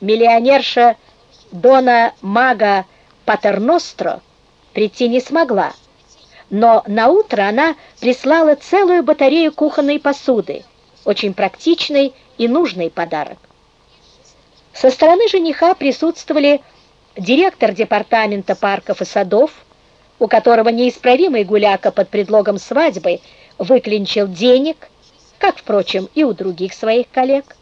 Миллионерша Дона Мага Патерностро прийти не смогла, но на утро она прислала целую батарею кухонной посуды, очень практичный и нужный подарок. Со стороны жениха присутствовали директор департамента парков и садов, у которого неисправимый гуляка под предлогом свадьбы выклинчил денег, как, впрочем, и у других своих коллег.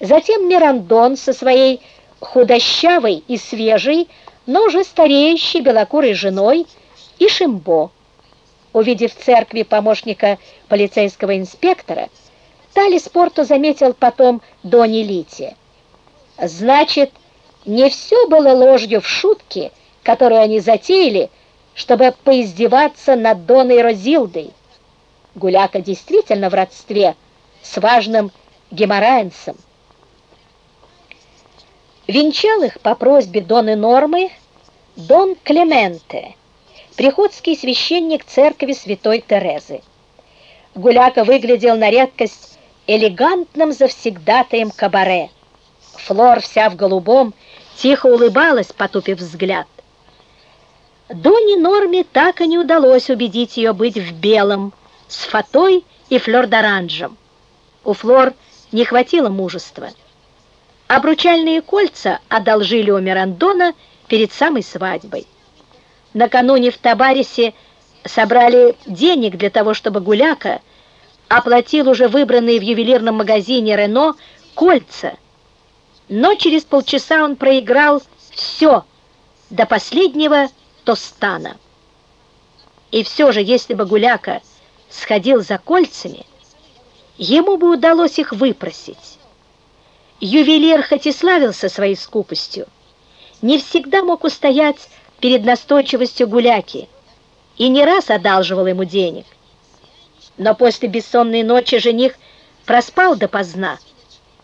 Затем Мирандон со своей худощавой и свежей, но уже стареющей белокурой женой и Шимбо. Увидев в церкви помощника полицейского инспектора, Тали Спорту заметил потом Дони Лити. Значит, не все было ложью в шутке, которую они затеяли, чтобы поиздеваться над Доной Розилдой. Гуляка действительно в родстве с важным геморраенцем. Венчал их по просьбе Доны Нормы Дон Клементе, приходский священник церкви Святой Терезы. Гуляка выглядел на редкость элегантным завсегдатаем кабаре. Флор вся в голубом, тихо улыбалась, потупив взгляд. Доне Норме так и не удалось убедить ее быть в белом, с фатой и флёр-д'оранжем. У Флор не хватило мужества. Обручальные кольца одолжили у Мирандона перед самой свадьбой. Накануне в Табарисе собрали денег для того, чтобы Гуляка оплатил уже выбранные в ювелирном магазине Рено кольца. Но через полчаса он проиграл все до последнего Тостана. И все же, если бы Гуляка сходил за кольцами, ему бы удалось их выпросить. Ювелир, хоть и славился своей скупостью, не всегда мог устоять перед настойчивостью гуляки и не раз одалживал ему денег. Но после бессонной ночи жених проспал допоздна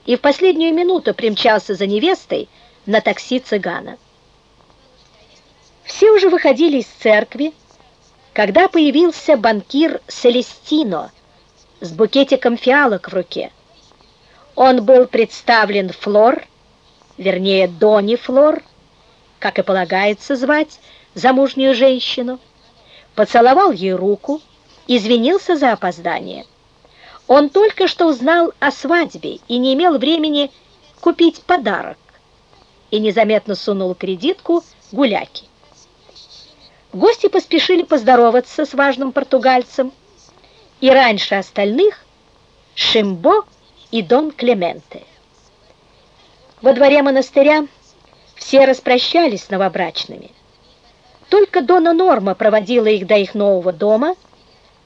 и в последнюю минуту примчался за невестой на такси цыгана. Все уже выходили из церкви, когда появился банкир Селестино с букетиком фиалок в руке. Он был представлен Флор, вернее, Дони Флор, как и полагается звать замужнюю женщину, поцеловал ей руку, извинился за опоздание. Он только что узнал о свадьбе и не имел времени купить подарок и незаметно сунул кредитку гуляки. Гости поспешили поздороваться с важным португальцем, и раньше остальных Шимбо и Дон Клементе. Во дворе монастыря все распрощались с новобрачными. Только Дона Норма проводила их до их нового дома,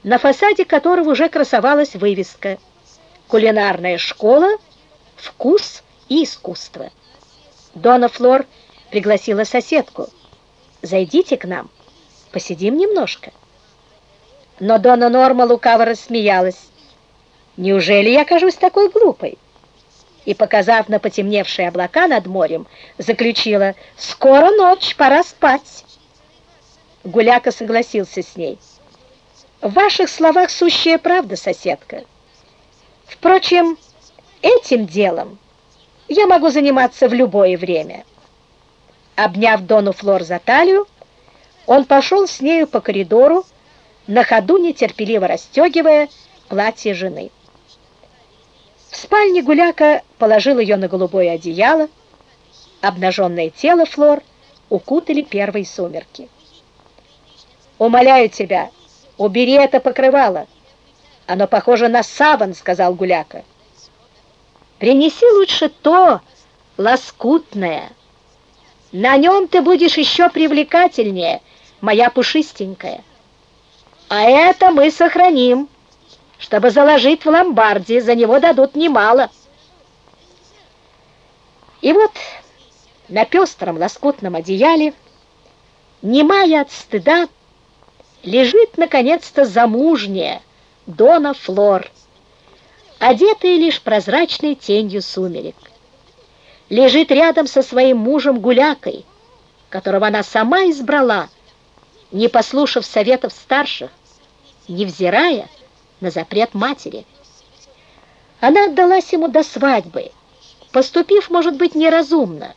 на фасаде которого уже красовалась вывеска «Кулинарная школа. Вкус и искусство». Дона Флор пригласила соседку. «Зайдите к нам, посидим немножко». Но Дона Норма лукаво рассмеялась. Неужели я кажусь такой глупой? И, показав на потемневшие облака над морем, заключила, «Скоро ночь, пора спать». Гуляка согласился с ней. «В ваших словах сущая правда, соседка. Впрочем, этим делом я могу заниматься в любое время». Обняв Дону Флор за талию, он пошел с нею по коридору, на ходу нетерпеливо расстегивая платье жены. Спальне Гуляка положил ее на голубое одеяло. Обнаженное тело Флор укутали первые сумерки. «Умоляю тебя, убери это покрывало. Оно похоже на саван», — сказал Гуляка. «Принеси лучше то лоскутное. На нем ты будешь еще привлекательнее, моя пушистенькая. А это мы сохраним» чтобы заложить в ломбарде, за него дадут немало. И вот на пестром лоскутном одеяле, немая от стыда, лежит, наконец-то, замужняя Дона Флор, одетая лишь прозрачной тенью сумерек. Лежит рядом со своим мужем Гулякой, которого она сама избрала, не послушав советов старших, невзирая на запрет матери. Она отдалась ему до свадьбы, поступив, может быть, неразумно,